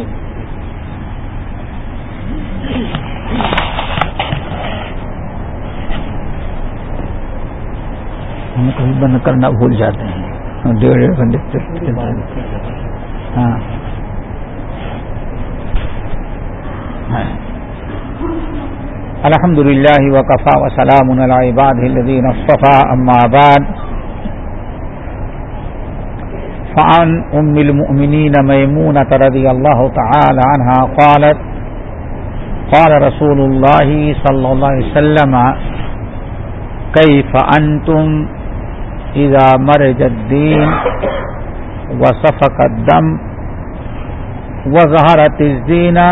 السلام علیکم ہم کبھی بند کرنا بھول جاتے ہیں۔ ڈیڑھ ڈیڑھ گھنٹے ہاں۔, ہاں۔ الحمد للہ وقفا وسلام العباد الذين اصطفى اما بعد۔ فعن ام المؤمنين ميمونة رضي الله تعالى عنها قالت، قال رسول الله صلى الله عليه وسلم، كيف أنتم إذا مرج الدين وصفق الدم وظهرت الزينة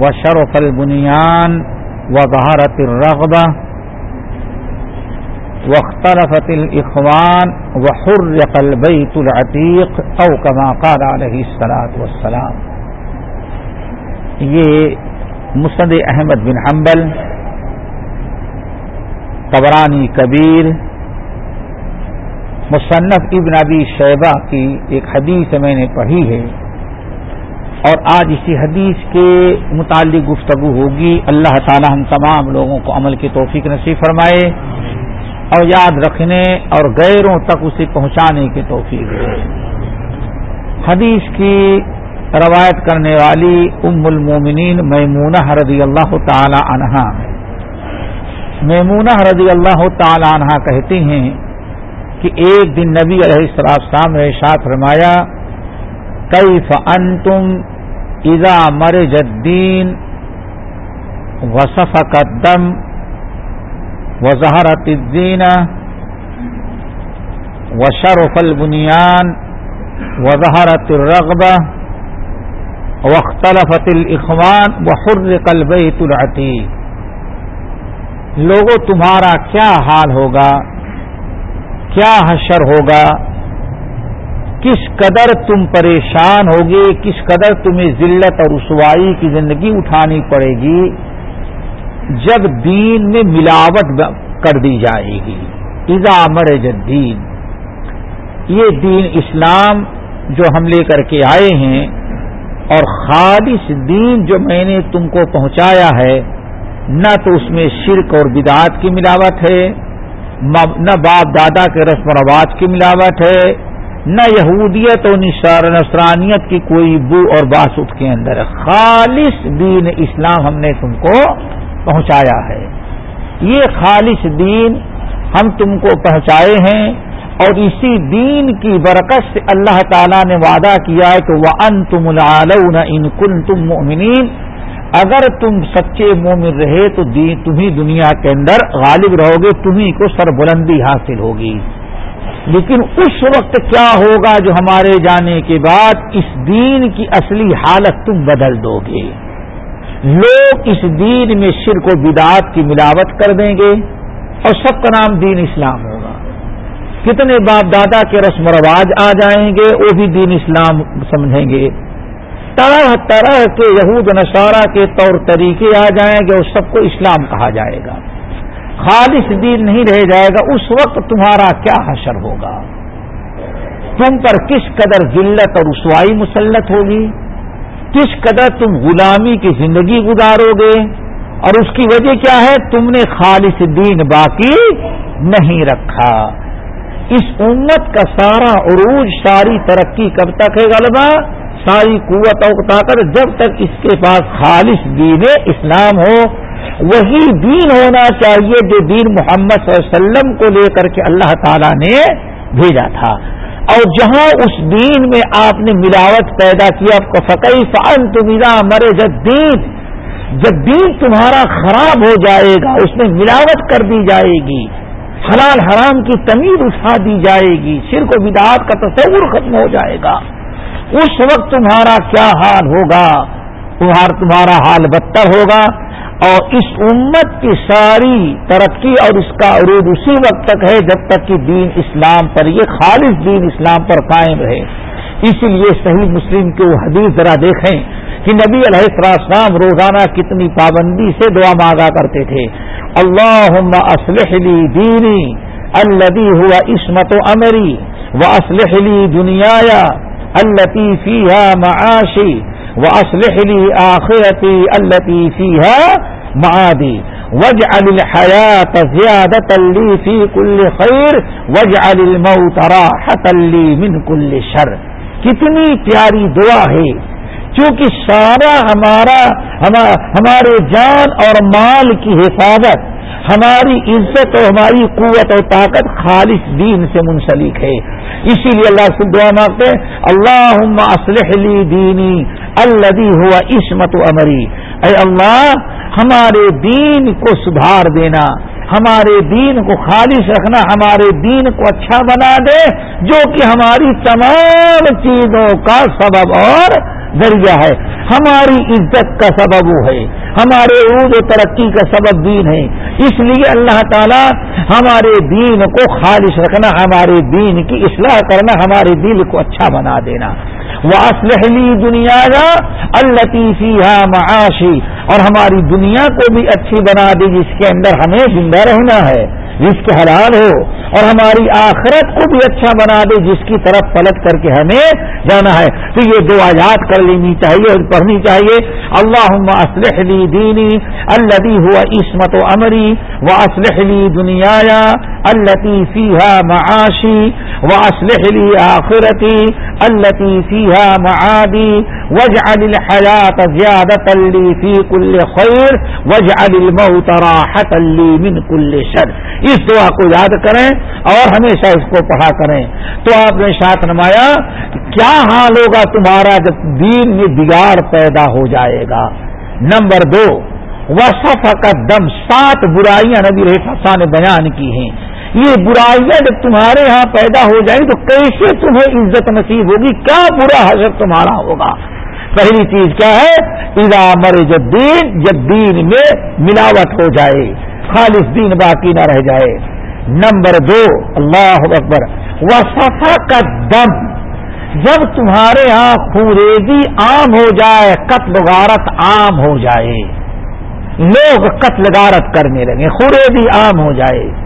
وشرف البنيان وظهرت الرغبة واختلفت الإخوان وحرق البيت العتيق أو كما قال عليه الصلاة والسلام. یہ مسند احمد بن حنبل قبرانی کبیر، مصنف ابن ابی شیبہ کی ایک حدیث میں نے پڑھی ہے، اور آج اسی حدیث کے متعلق گفتگو ہوگی۔ اللہ تعالی ہم تمام لوگوں کو عمل کی توفیق نصیب فرمائے۔ اور یاد رکھنے اور غیروں تک اسے پہنچانے کی توفیق ہے حدیث کی روایت کرنے والی ام المومنین میمونہ رضی اللہ تعالی عنہا۔ میمونہ رضی اللہ تعالی عنہا کہتی ہیں کہ ایک دن نبی علیہ السلام نے شاہ فرمایا کئی فن تم اذا مر جدین وصف قدم وظہرت الدین وشرف البنیان وظہرت الرغبہ واختلفت الاخوان وحرق البیت العتیق لوگوں تمہارا کیا حال ہوگا؟ کیا حشر ہوگا؟ کس قدر تم پریشان ہوگے؟ کس قدر تمہیں ذلت اور رسوائی کی زندگی اٹھانی پڑے گی؟ جب دین میں ملاوٹ کر دی جائے گی۔ ایزا امر جدین یہ دین اسلام جو ہم لے کر کے آئے ہیں اور خالص دین جو میں نے تم کو پہنچایا ہے، نہ تو اس میں شرک اور بدعات کی ملاوٹ ہے، نہ باپ دادا کے رسم و رواج کی ملاوٹ ہے، نہ یہودیت اور نسرانیت کی کوئی بو اور باسط کے اندر۔ خالص دین اسلام ہم نے تم کو پہنچایا ہے۔ یہ خالص دین ہم تم کو پہنچائے ہیں اور اسی دین کی برکت سے اللہ تعالیٰ نے وعدہ کیا ہے کہ وہ ان تم ان کن تم مومنین اگر تم سچے مومن رہے تو تمہیں دنیا کے اندر غالب رہو گے، تمہیں کو سربلندی حاصل ہوگی۔ لیکن اس وقت کیا ہوگا جو ہمارے جانے کے بعد اس دین کی اصلی حالت تم بدل دو گے؟ لوگ اس دین میں شرک و بدعات کی ملاوٹ کر دیں گے اور سب کا نام دین اسلام ہوگا۔ کتنے باپ دادا کے رسم و رواج آ جائیں گے، وہ بھی دین اسلام سمجھیں گے۔ طرح طرح کے یہود نصارہ کے طور طریقے آ جائیں گے اور سب کو اسلام کہا جائے گا۔ خالص دین نہیں رہ جائے گا، اس وقت تمہارا کیا حشر ہوگا؟ تم پر کس قدر ذلت اور رسوائی مسلط ہوگی؟ کس قدر تم غلامی کی زندگی گزارو گے اور اس کی وجہ کیا ہے؟ تم نے خالص دین باقی نہیں رکھا۔ اس امت کا سارا عروج، ساری ترقی کب تک ہے غلبہ؟ ساری قوت اور طاقت جب تک اس کے پاس خالص دین اسلام ہو۔ وہی دین ہونا چاہیے جو دین محمد صلی اللہ علیہ وسلم کو لے کر کے اللہ تعالی نے بھیجا تھا۔ اور جہاں اس دین میں آپ نے ملاوٹ پیدا کیا آپ کو فقی فن تمیرا مرے جب دین جب دین تمہارا خراب ہو جائے گا، اس میں ملاوٹ کر دی جائے گی، حلال حرام کی تمیز اٹھا دی جائے گی، شرک و بدعات کا تصور ختم ہو جائے گا۔ اس وقت تمہارا کیا حال ہوگا؟ تمہارا حال بدتر ہوگا۔ اور اس امت کی ساری ترقی اور اس کا عروج اسی وقت تک ہے جب تک کہ دین اسلام پر یہ خالص دین اسلام پر قائم رہے۔ اسی لیے صحیح مسلم کی وہ حدیث ذرا دیکھیں کہ نبی علیہ السلام روزانہ کتنی پابندی سے دعا مانگا کرتے تھے۔ اللہ اسلح لی دینی الدی ہوا عصمت و امری و اسلح لی دنیا التی فیحا معاشی۔ وہ اسلحلی آخرتی التی فی ہے معادی وج الحیات زیادت علی فی کل خیر وج الموت راحت علی من کل شر. کتنی پیاری دعا ہے. چونکہ سارا ہمارا ہمارے جان اور مال کی حفاظت، ہماری عزت اور ہماری قوت اور طاقت خالص دین سے منسلک ہے. اسی لیے اللہ سے دعا مانگتے اللہ اسلح لی دینی الدی ہوا عصمت امری اے اللہ، ہمارے دین کو سدھار دینا، ہمارے دین کو خالص رکھنا، ہمارے دین کو اچھا بنا دے، جو کہ ہماری تمام چیزوں کا سبب اور ذریعہ ہے۔ ہماری عزت کا سبب وہ ہے، ہمارے عود و ترقی کا سبب دین ہے۔ اس لیے اللہ تعالیٰ ہمارے دین کو خالص رکھنا، ہمارے دین کی اصلاح کرنا، ہمارے دل کو اچھا بنا دینا۔ وہ اسلحلی دنیا کا الطیفی معاشی اور ہماری دنیا کو بھی اچھی بنا دی جس کے اندر ہمیں زندہ رہنا ہے، جس کے حلال ہو، اور ہماری آخرت کو بھی اچھا بنا دے، جس کی طرف پلٹ کر کے ہمیں جانا ہے۔ تو یہ دو آیات کر لینی چاہیے اور پڑھنی چاہیے۔ اللہ اسلح لی دینی الدی ہوا عصمت و امری و اسلح لی دنیا التی فیحا معاشی۔ و اسلح لی آخرتی التی فیحا معادی وج الحیات زیادت علی فی کل خیر وج الموت راحت علی من کل شر۔ اس دعا کو یاد کریں اور ہمیشہ اس کو پڑھا کریں۔ تو آپ نے ساتھ نمایا، کیا حال ہوگا تمہارا جب دین میں بگاڑ پیدا ہو جائے گا؟ نمبر دو وصف کا دم سات برائیاں نبی رحفا نے بیان کی ہیں۔ یہ برائیاں جب تمہارے ہاں پیدا ہو جائیں تو کیسے تمہیں عزت نصیب ہوگی؟ کیا برا حضرت تمہارا ہوگا؟ پہلی چیز کیا ہے؟ ادا مر جب دین جب دین میں ملاوٹ ہو جائے، خالص دین باقی نہ رہ جائے۔ نمبر دو، اللہ اکبر وصفا کا دم۔ جب تمہارے ہاں خوریزی عام ہو جائے، قتل غارت عام ہو جائے، لوگ قتل غارت کرنے لگے خوریزی عام ہو جائے۔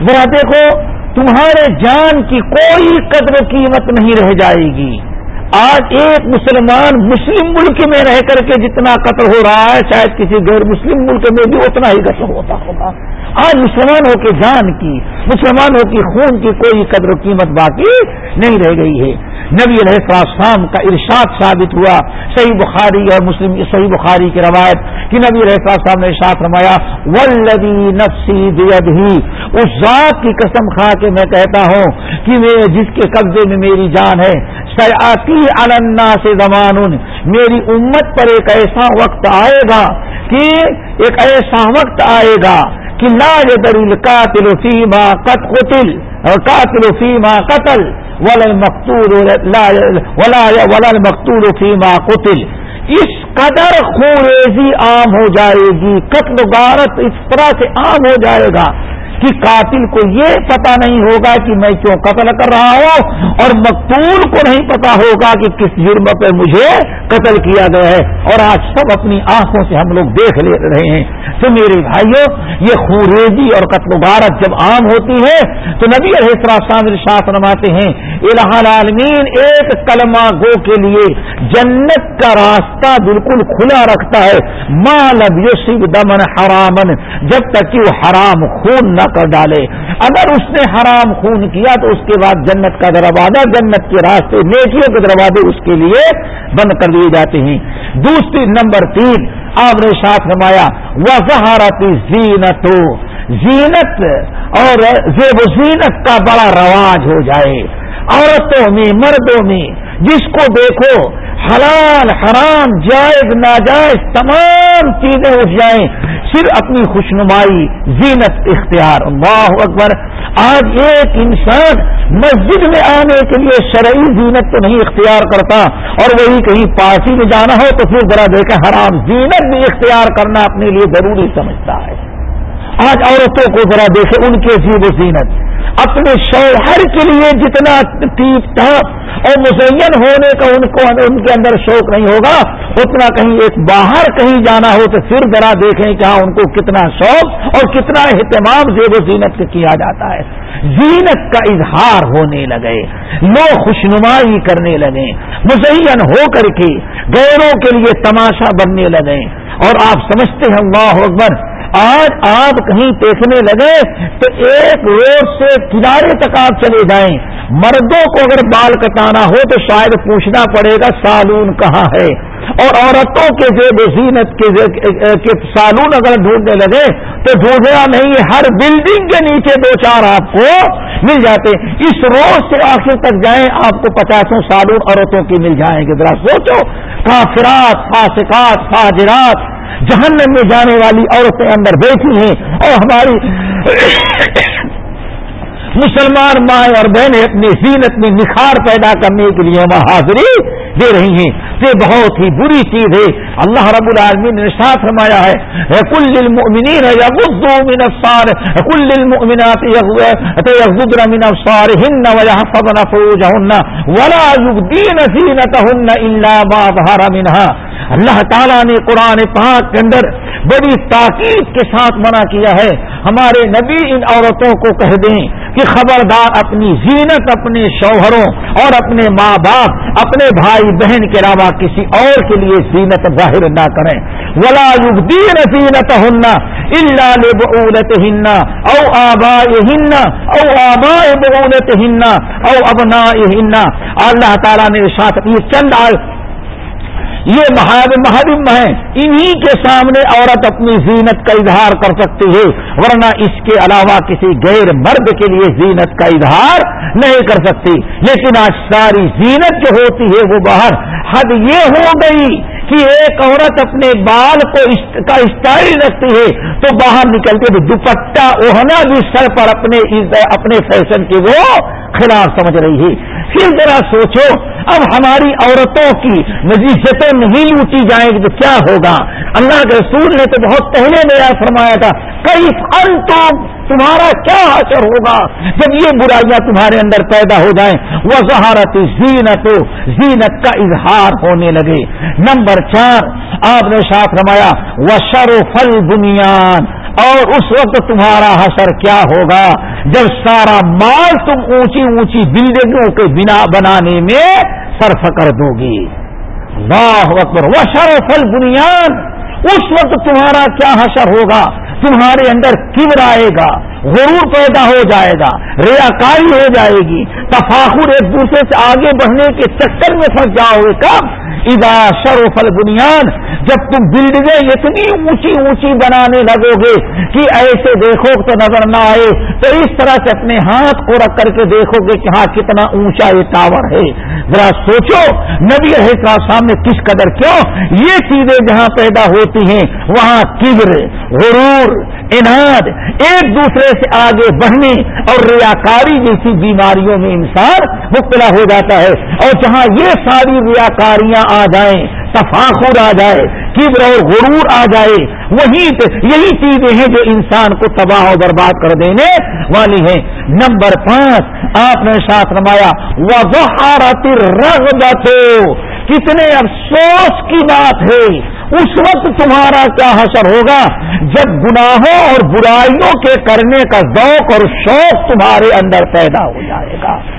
ذرا دیکھو تمہارے جان کی کوئی قدر قیمت نہیں رہ جائے گی۔ آج ایک مسلمان مسلم ملک میں رہ کر کے جتنا قتل ہو رہا ہے، شاید کسی غیر مسلم ملک میں بھی اتنا ہی قتل ہوتا ہوگا۔ آج مسلمانوں کے جان کی، مسلمانوں کی خون کی کوئی قدر و قیمت باقی نہیں رہ گئی ہے۔ نبی علیہ السلام کا ارشاد ثابت ہوا، صحیح بخاری اور مسلم صحیح بخاری کی روایت کہ نبی علیہ السلام نے ارشاد رمایا ولدی نفسی بید ہی اس ذات کی قسم کھا کے میں کہتا ہوں کہ میں جس کے قبضے میں میری جان ہے، سیاتی النا سے زمان میری امت پر ایک ایسا وقت آئے گا کہ ایک ایسا وقت آئے گا کہ لا يدر القاتل فيما قد قتل۔ قاتل فیما قتل، ولا المقتول لا ولا ولا المقتول فيما قتل. اس قدر خوریزی عام ہو جائے گی، قتل غارت اس طرح سے عام ہو جائے گا۔ کہ قاتل کو یہ پتا نہیں ہوگا کہ میں کیوں قتل کر رہا ہوں اور مقتول کو نہیں پتا ہوگا کہ کس جرم پہ مجھے قتل کیا گیا ہے۔ اور آج سب اپنی آنکھوں سے ہم لوگ دیکھ لے رہے ہیں۔ تو میرے بھائیوں یہ خوریزی اور قتل غارت جب عام ہوتی ہے، تو نبی علیہ شاہ نماتے ہیں، الہ العالمین، ایک کلمہ گو کے لیے جنت کا راستہ بالکل کھلا رکھتا ہے۔ ماں لب یوسف دمن حرامن جب تک کہ وہ حرام خون نہ کر ڈالے۔ اگر اس نے حرام خون کیا تو اس کے بعد جنت کا دروازہ، جنت کے راستے نیکیوں کے دروازے اس کے لیے بند کر دیے جاتے ہیں۔ دوسری نمبر تین، آپ نے ساتھ نمایا وہ زہارتی زینت زینت اور زیب و زینت کا بڑا رواج ہو جائے۔ عورتوں میں، مردوں میں۔ جس کو دیکھو، حلال، حرام، جائز، ناجائز، تمام چیزیں اٹھ جائیں۔ پھر اپنی خوشنمائی، زینت، اختیار۔ اللہ اکبر۔ آج ایک انسان مسجد میں آنے کے لیے شرعی زینت تو نہیں اختیار کرتا اور وہی کہیں پارٹی میں جانا ہو تو پھر ذرا دیکھیں، حرام زینت بھی اختیار کرنا اپنے لیے ضروری سمجھتا ہے۔ آج عورتوں کو ذرا دیکھیں، ان کے زیب و زینت۔ اپنے شوہر کے لیے جتنا ٹیپ ٹاپ اور مزین ہونے کا ان کو ان کے اندر شوق نہیں ہوگا، اتنا کہیں ایک باہر کہیں جانا ہو تو پھر ذرا دیکھیں کہ ہاں ان کو کتنا شوق اور کتنا اہتمام زیب و زینت سے کیا جاتا ہے۔ زینت کا اظہار ہونے لگے، لوگ خوشنمائی کرنے لگے، مزین ہو کر کے غیروں کے لیے تماشا بننے لگے۔ اور آپ سمجھتے ہیں، اللہ اکبر آج آپ کہیں دیکھنے لگے تو ایک روڈ سے کنارے تک آپ چلے جائیں۔ مردوں کو اگر بال کٹانا ہو تو شاید پوچھنا پڑے گا سالون کہاں ہے۔ اور عورتوں کے زیب زینت کے سالون اگر ڈھونڈنے لگے تو ڈھونڈنا نہیں، ہر بلڈنگ کے نیچے دو چار آپ کو مل جاتے۔ اس روز سے آخر تک جائیں، آپ کو پچاسوں سالون عورتوں کی مل جائیں گے۔ ذرا سوچو، کافرات، فاسقات، فاجرات جہنم میں جانے والی عورتیں اندر بیٹھی ہیں اور ہماری مسلمان مائیں اور بہنیں اپنی زینت میں نکھار پیدا کرنے کے لیے وہاں حاضری دے رہی ہیں۔ یہ بہت ہی بری چیز ہے۔ اللہ رب العالمین نے ساتھ فرمایا ہے کل المؤمنین یغضوا من ابصار کل المؤمنات یغضضن من ابصارهن ويحفظن فروجهن، ولا يبدين زينتهن الا ما ظهر منها۔ اللہ تعالیٰ نے قرآن پاک کے اندر بڑی تاکید کے ساتھ منع کیا ہے۔ ہمارے نبی ان عورتوں کو کہہ دیں کہ خبردار اپنی زینت، اپنے شوہروں اور اپنے ماں باپ، اپنے بھائی بہن کے علاوہ کسی اور کے لیے زینت ظاہر نہ کریں۔ ولا دین زینت ہننا اللہ بولت ہننا او آبا ہننا او آبا بولت ہننا او ابنا ہننا اللہ تعالیٰ نے ساتھ یہ چند یہ محرم ہیں۔ انہی کے سامنے عورت اپنی زینت کا اظہار کر سکتی ہے، ورنہ اس کے علاوہ کسی غیر مرد کے لیے زینت کا اظہار نہیں کر سکتی۔ لیکن آج ساری زینت جو ہوتی ہے وہ باہر حد یہ ہو گئی کہ ایک عورت اپنے بال کو کا اسٹائل رکھتی ہے تو باہر نکلتے تو دوپٹہ اوہنا بھی سر پر اپنے اپنے فیشن کی وہ خلاف سمجھ رہی ہے۔ پھر ذرا سوچو، اب ہماری عورتوں کی نزیزتیں نہیں لوٹی جائیں گی تو کیا ہوگا؟ اللہ کے رسول نے تو بہت پہلے نیا فرمایا تھا کئی فن تمہارا کیا اثر ہوگا جب یہ برائیاں تمہارے اندر پیدا ہو جائیں؟ وہ زہارت زینت زینت کا اظہار ہونے لگے۔ نمبر چار، آپ نے ساتھ رمایا وہ شر فل بنیاد اور اس وقت تمہارا حسر کیا ہوگا؟ جب سارا مال تم اونچی اونچی بلڈنگوں کے بنا بنانے میں صرف کر دو گی۔ واہ اکبر۔ وہ شر فل بنیاد اس وقت تمہارا کیا حشر ہوگا؟ تمہارے اندر کبر آئے گا، غرور پیدا ہو جائے گا، ریاکاری ہو جائے گی۔ تفاخر ایک دوسرے سے آگے بڑھنے کے چکر میں پھنس جاؤ گے۔ کب؟ ادا شروف بنیاد جب تم بلڈنگیں اتنی اونچی اونچی بنانے لگو گے کہ ایسے دیکھو تو نظر نہ آئے، تو اس طرح سے اپنے ہاتھ کو رکھ کر کے دیکھو گے کہ ہاں کتنا اونچا یہ ٹاور ہے۔ ذرا سوچو، نبی کا سامنے کس قدر کیوں یہ چیزیں جہاں پیدا ہوتی ہیں، وہاں کبر، غرور اناد ایک دوسرے سے آگے بڑھنے اور ریاکاری جیسی بیماریوں میں انسان مبتلا ہو جاتا ہے۔ اور جہاں یہ ساری ریاکاریاں آ جائیں، تفاخر آ جائے، کبر اور غرور آ جائے۔ وہی یہی چیزیں ہیں جو انسان کو تباہ و برباد کر دینے والی ہیں۔ نمبر پانچ، آپ نے ساتھ رمایا وہ رغبت کتنے افسوس کی بات ہے۔ اس وقت تمہارا کیا حسر ہوگا؟ جب گناہوں اور برائیوں کے کرنے کا ذوق اور شوق تمہارے اندر پیدا ہو جائے گا۔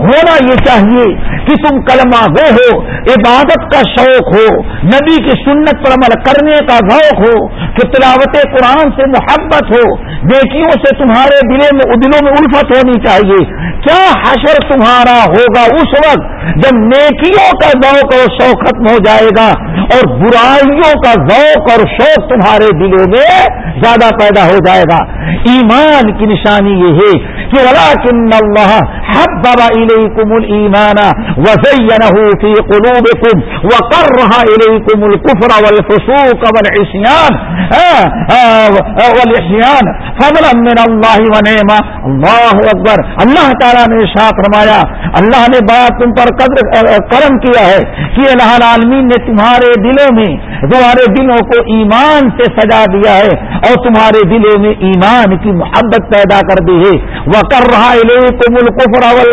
ہونا یہ چاہیے کہ تم کلمہ گو ہو، عبادت کا شوق ہو، نبی کی سنت پر عمل کرنے کا ذوق ہو، کہ تلاوت قرآن سے محبت ہو، نیکیوں سے تمہارے دلوں میں دلوں میں الفت ہونی چاہیے۔ کیا حشر تمہارا ہوگا اس وقت جب نیکیوں کا ذوق اور شوق ختم ہو جائے گا؟ اور برائیوں کا ذوق اور شوق تمہارے دلوں میں زیادہ پیدا ہو جائے گا۔ ایمان کی نشانی یہ ہے کہ اللہ حبب إليكم الإيمان وزينه في قلوبكم وقرها إليكم الكفر والفسوق والعصيان۔ والعصيان۔ فضلا من الله ونعمة۔ الله أكبر اللہ تعالیٰ نے ساتھ رمایا اللہ نے بات تم پر قدر کرم کیا ہے کہ اللہ العالمین نے تمہارے دلوں میں، تمہارے دلوں کو ایمان سے سجا دیا ہے اور تمہارے دلوں میں ایمان کی محبت پیدا کر دی ہے۔ وہ کر رہا ہے ملک اول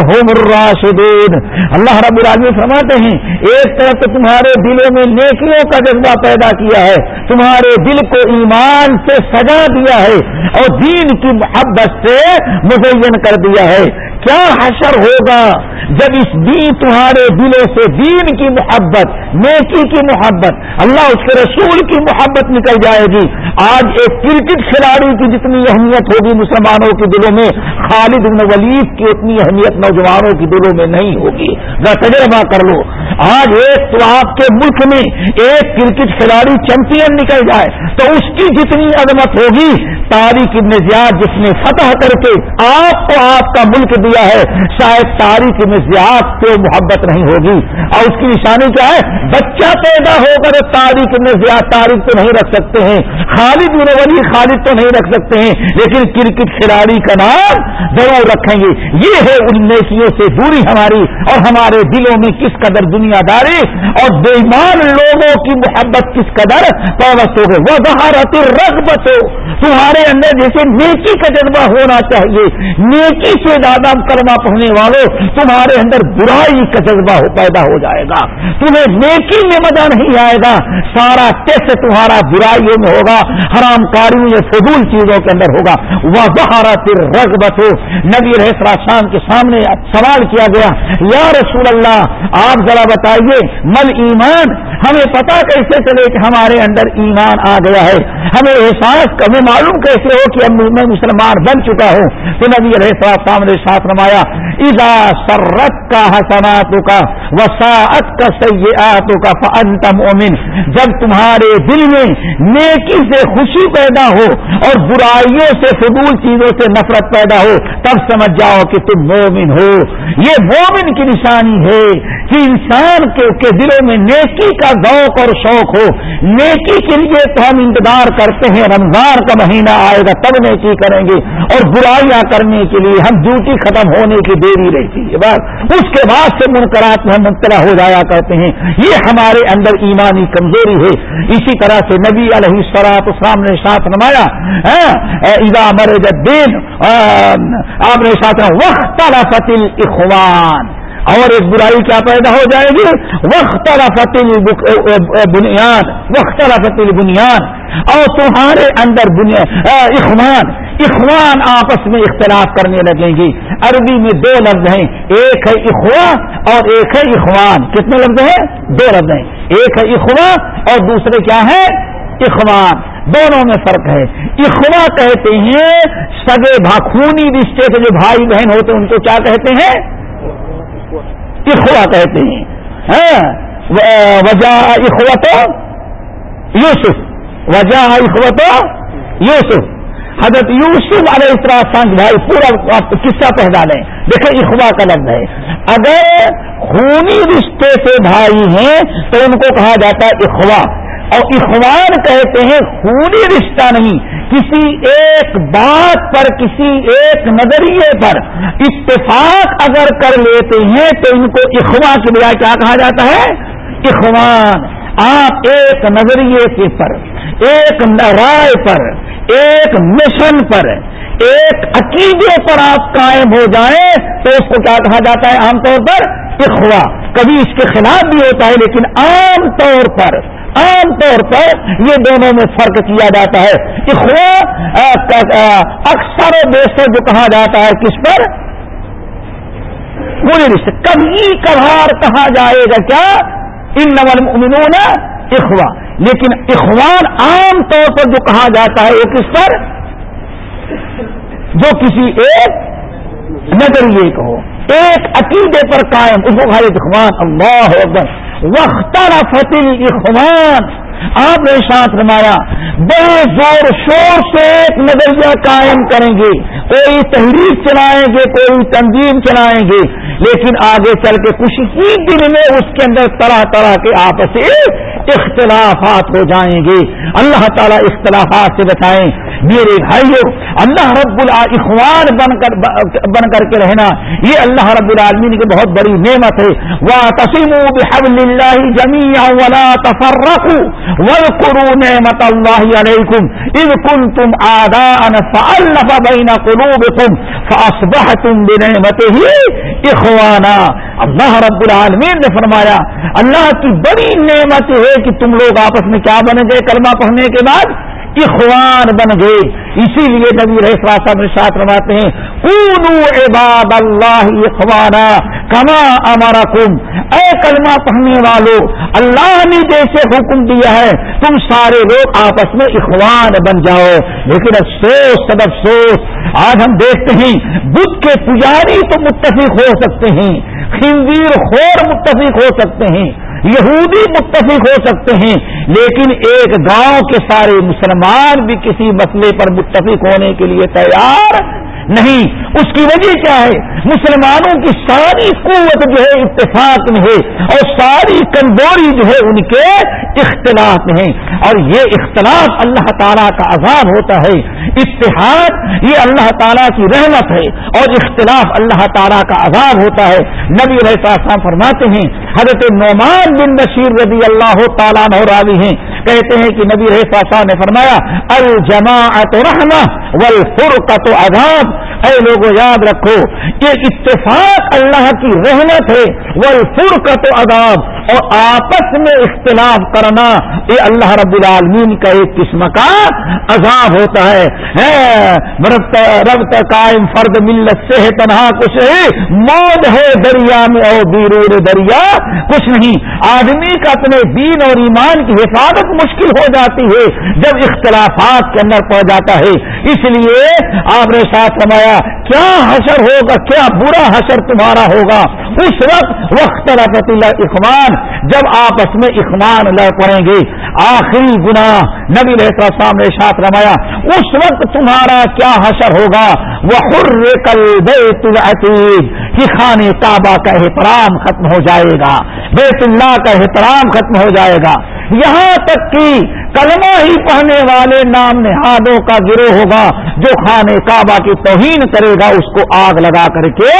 هم الراشدون۔ اللہ رب العالمین فرماتے ہیں، ایک طرف تو تمہارے دلوں میں نیکیوں کا جذبہ پیدا کیا ہے، تمہارے دل کو ایمان سے سجا دیا ہے اور دین کی محبت سے مزین کر دیا ہے۔ کیا حشر ہوگا جب اس دین تمہارے دلوں سے دین کی محبت، نیکی کی محبت۔ اللہ اس کے رسول کی محبت نکل جائے گی۔ آج ایک کرکٹ کھلاڑی کی جتنی اہمیت ہوگی مسلمانوں کے دلوں میں خالد بن ولید کی اتنی اہمیت نوجوانوں کے دلوں میں نہیں ہوگی۔ تجربہ کر لو۔ آج ایک تو آپ کے ملک میں ایک کرکٹ کھلاڑی چیمپئن نکل جائے تو اس کی جتنی عظمت ہوگی تاریخ ابن زیاد جس نے فتح کر کے آپ کو آپ کا ملک دیا ہے، شاید تاریخ ابن زیاد سے محبت نہیں ہوگی۔ اور اس کی نشانی کیا ہے؟ بچہ پیدا ہو کر تاریخ ابن زیاد تاریخ تو نہیں رکھ سکتے ہیں۔ خالد بن ولی خالد تو نہیں رکھ سکتے ہیں، لیکن کرکٹ کھلاڑی کا نام ضرور رکھیں گے۔ یہ ہے ان نیکیوں سے دوری ہماری اور ہمارے دلوں میں کس قدر دنیا داری اور بےمان لوگوں کی محبت کس قدر پابست ہو گئے وہ بہارت رغبت ہو تمہارے اندر جیسے نیکی کا جذبہ ہونا چاہیے۔ نیکی سے زیادہ کرما پڑھنے والوں تمہارے اندر برائی کا جذبہ پیدا ہو جائے گا۔ تمہیں نیکی میں مزہ نہیں آئے گا۔ سارا ٹیسٹ تمہارا برائیوں میں ہوگا؟ حرام کاریوں یا فضول چیزوں کے اندر ہوگا۔ وہ بہارا پھر رغبت ہو نبی رہ شام کے سامنے سوال کیا گیا، یا رسول اللہ، آپ ذرا بتائیے، مل ایمان؟ ہمیں پتا کیسے چلے کہ ہمارے اندر ایمان آ گیا ہے؟ ہمیں احساس ہمیں معلوم کیسے ہو کہ میں مسلمان بن چکا ہوں؟ تو نبی رہ شام نے ساتھ رمایا ادا سرت کا حسنات کا وساعت کا سیاحتوں کا فنت مومن جب تمہارے دل میں نیکی سے خوشی پیدا ہو اور برائیوں سے فضول چیزوں سے نفرت پیدا ہو، تب سمجھ جاؤ کہ تم مومن ہو۔ یہ مومن کی نشانی ہے کہ انسان کے دلوں میں نیکی کا ذوق اور شوق ہو۔ نیکی کے لیے تو ہم انتظار کرتے ہیں، رمضان کا مہینہ آئے گا، تب نیکی کریں گے۔ اور برائیاں کرنے کے لیے ہم ڈیوٹی ختم ہونے کی دیری رہتی ہے، بس۔ اس کے بعد سے منقرات میں ہم مبتلا ہو جایا کرتے ہیں۔ یہ ہمارے اندر ایمانی کمزوری ہے۔ اسی طرح سے نبی علیہ سرات اسلام نے ساتھ نمایا ادا ہاں، مر دین آپ نے ساتھ وقت فتل اخوان اور ایک برائی کیا پیدا ہو جائے گی؟ وقت فتل بنیاد وقت فتل بنیاد اور تمہارے اندر اخوان اخوان آپس میں اختلاف کرنے لگیں گی۔ عربی میں دو لفظ ہیں، ایک ہے اخوا اور ایک ہے اخوان۔ کتنے لفظ ہیں؟ دو لفظ ہیں۔ ایک ہے اخوا اور دوسرے کیا ہے اخوان۔ دونوں میں فرق ہے۔ اخوا کہتے ہیں، سگے بھاخونی رشتے کے جو بھائی بہن ہوتے ہیں، ان کو کیا کہتے ہیں؟ اخوا کہتے ہیں۔ ہاں۔ وجہ اخوت یوسف۔ وجہ اخوت یوسف۔ حضرت یوسف علیہ السلام بھائی، پورا قصہ پہنا لیں دیکھیں اخوا کا لفظ ہے۔ اگر خونی رشتے سے بھائی ہیں، تو ان کو کہا جاتا ہے اخوا اور اخوان کہتے ہیں خونی رشتہ نہیں۔ کسی ایک بات پر، کسی ایک نظریے پر اتفاق اگر کر لیتے ہیں، تو ان کو اخوا کے بجائے کیا کہا جاتا ہے؟ اخوان۔ آپ ایک نظریے کے پر، ایک رائے پر، ایک مشن پر، ایک عقیدے پر آپ قائم ہو جائیں تو اس کو کیا کہا جاتا ہے عام طور پر؟ اخوا کبھی اس کے خلاف بھی ہوتا ہے لیکن عام طور پر، عام طور پر یہ دونوں میں فرق کیا جاتا ہے۔ اخوا اکثر و بیشتر جو کہا جاتا ہے کس پر؟ پورے رشتے کبھی کبھار کہا جائے گا کیا؟ ان نمل اخوا لیکن اخوان عام طور پر جو کہا جاتا ہے وہ کس پر؟ جو کسی ایک نظریے کو ہو، ایک عقیدے پر قائم، اس کو اخوان، اللہ اکبر. وقت فتل اخوان آپ نے ساتھ رمایا بڑے زور شور سے ایک نظریہ قائم کریں گے، کوئی تحریر چلائیں گے، کوئی تنظیم چلائیں گے لیکن آگے چل کے کچھ ہی دن میں اس کے اندر طرح طرح کے آپس اختلافات ہو جائیں گے۔ اللہ تعالیٰ اختلافات سے بچائیں۔ میرے بھائیوں اللہ رب الاخوان بن کر بن کر کے رہنا، یہ اللہ رب العالمین کی بہت بڑی نعمت ہے۔ وہ تسیم بحب اللہ جمی ولا تفرق ولقرو نعمت اللہ علیکم ان کن تم آدا فالف بین قلوبکم فاصبحتم بنعمته ہی اخوانا اللہ رب العالمین نے فرمایا، اللہ کی بڑی نعمت ہے کہ تم لوگ آپس میں کیا بن گئے کلمہ پڑھنے کے بعد؟ اخوان بن گئے اسی لیے نبی رہا صاحب ساتھ رواتے ہیں عباد اللہ اخوانا کما امارا کم اے کلمہ پڑھنے والوں اللہ نے جیسے حکم دیا ہے، تم سارے لوگ آپس میں اخوان بن جاؤ۔ لیکن افسوس، سب افسوس۔ آج ہم دیکھتے ہیں، بدھ کے پجاری تو متفق ہو سکتے ہیں، خنزیر خور متفق ہو سکتے ہیں۔ یہودی متفق ہو سکتے ہیں، لیکن ایک گاؤں کے سارے مسلمان بھی کسی مسئلے پر متفق ہونے کے لیے تیار نہیں۔ اس کی وجہ کیا ہے؟ مسلمانوں کی ساری قوت جو ہے اتفاق میں ہے اور ساری کمزوری جو ہے ان کے اختلاف میں ہے۔ اور یہ اختلاف اللہ تعالیٰ کا عذاب ہوتا ہے۔ اتحاد یہ اللہ تعالیٰ کی رحمت ہے اور اختلاف اللہ تعالیٰ کا عذاب ہوتا ہے۔ نبی علیہ فرماتے ہیں، حضرت نعمان بن نشیر رضی اللہ تعالیٰ راوی ہیں کہتے ہیں کہ نبی رحصا نے فرمایا الجماعت رحمہ والفرقت عذاب۔ اے لوگوں یاد رکھو کہ اتفاق اللہ کی رحمت ہے وہ فر کا تو عذاب، اور آپس میں اختلاف کرنا، یہ اللہ رب العالمین کا ایک قسم کا عذاب ہوتا ہے۔ رب قائم فرد ملت سے ہے، تنہا کچھ ہے موت ہے دریا میں اور بیرور دریا، کچھ نہیں۔ آدمی کا اپنے دین اور ایمان کی حفاظت مشکل ہو جاتی ہے، جب اختلافات کے اندر پڑ جاتا ہے۔ اس لیے آپ نے ساتھ کیا حشر ہوگا، کیا برا حشر تمہارا ہوگا؟ اس وقت وقت رفت اللہ اخمان جب آپس میں اخمان لڑ پڑیں گے۔ آخری گنا نبی رہتا سامنے ساتھ رمایا اس وقت تمہارا کیا حشر ہوگا؟ وہ خر کل بیت العتیب کہ خانے کعبہ کا احترام ختم ہو جائے گا۔ بیت اللہ کا احترام ختم ہو جائے گا۔ یہاں تک کہ کلمہ ہی پہنے والے نام نہادوں کا گروہ ہوگا جو خانے کعبہ کی توہین کرے گا، اس کو آگ لگا کر کے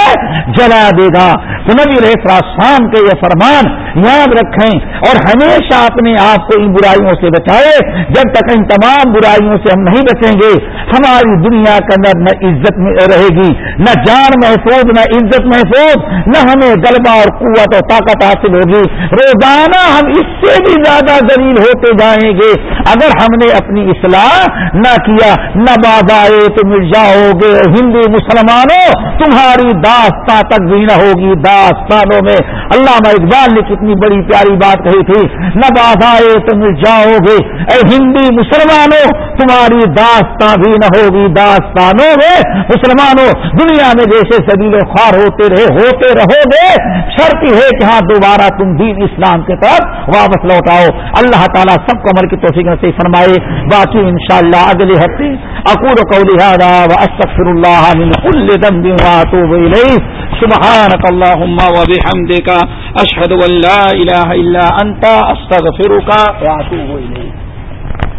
جلا دے گا۔ تو نبی رہا شام کے یہ فرمان یاد رکھیں اور ہمیشہ اپنے آپ کو ان برائیوں سے بچائے۔ جب تک ان تمام برائیوں سے ہم نہیں بچیں گے، ہماری دنیا کے اندر نہ عزت رہے گی، نہ جان محفوظ، نہ عزت محفوظ، نہ ہمیں غلبہ اور قوت اور طاقت حاصل ہوگی۔ روزانہ ہم اس سے بھی زیادہ دلیل ہوتے جائیں گے۔ اگر ہم نے اپنی اصلاح نہ کیا، نہ آئے تو مل جاؤ گے ہندو مسلمانوں، تمہاری داستان تک بھی نہ ہوگی۔ داستانوں میں علامہ اقبال نے کتنی بڑی پیاری بات کہی تھی، نہ آئے تو مل جاؤ گے اے ہندی مسلمانوں، تمہاری داستان بھی نہ ہوگی۔ داستانوں میں مسلمانوں، دنیا میں جیسے سبیل خوار ہوتے رہے، ہوتے رہو گے شرط ہے کہ ہاں دوبارہ تم دین اسلام کے طرف واپس لوٹاؤ اللہ تعالیٰ سب کو عمل کی توفیق نصیب فرمائے۔ باقی انشاءاللہ اگلے ہفتے اقول قولی هذا واستغفر الله من كل ذنب واتوب اليه سبحانك اللهم وبحمدك اشهد ان لا اله الا انت استغفرك واتوب اليك